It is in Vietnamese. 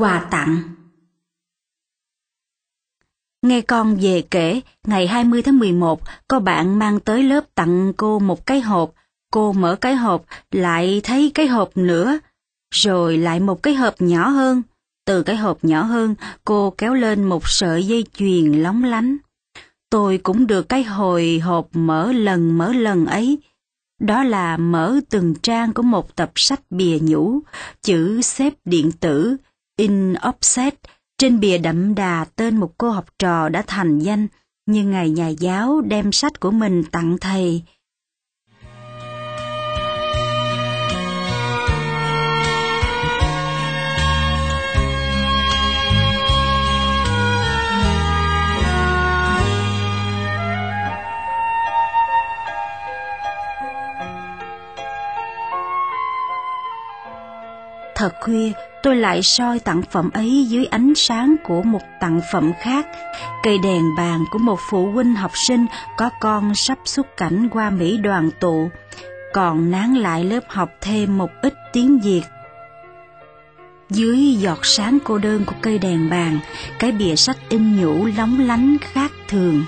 Quà tặng Nghe con về kể, ngày 20 tháng 11, có bạn mang tới lớp tặng cô một cái hộp. Cô mở cái hộp, lại thấy cái hộp nữa, rồi lại một cái hộp nhỏ hơn. Từ cái hộp nhỏ hơn, cô kéo lên một sợi dây chuyền lóng lánh. Tôi cũng được cái hồi hộp mở lần mở lần ấy. Đó là mở từng trang của một tập sách bìa nhũ, chữ xếp điện tử, in offset, trên bìa đậm đà tên một cô học trò đã thành danh, như ngày nhà giáo đem sách của mình tặng thầy. Thật khuya, tôi lại soi tặng phẩm ấy dưới ánh sáng của một tặng phẩm khác. Cây đèn bàn của một phụ huynh học sinh có con sắp xuất cảnh qua Mỹ đoàn tụ, còn nán lại lớp học thêm một ít tiếng Việt. Dưới giọt sáng cô đơn của cây đèn bàn, cái bìa sách in nhũ lóng lánh khác thường.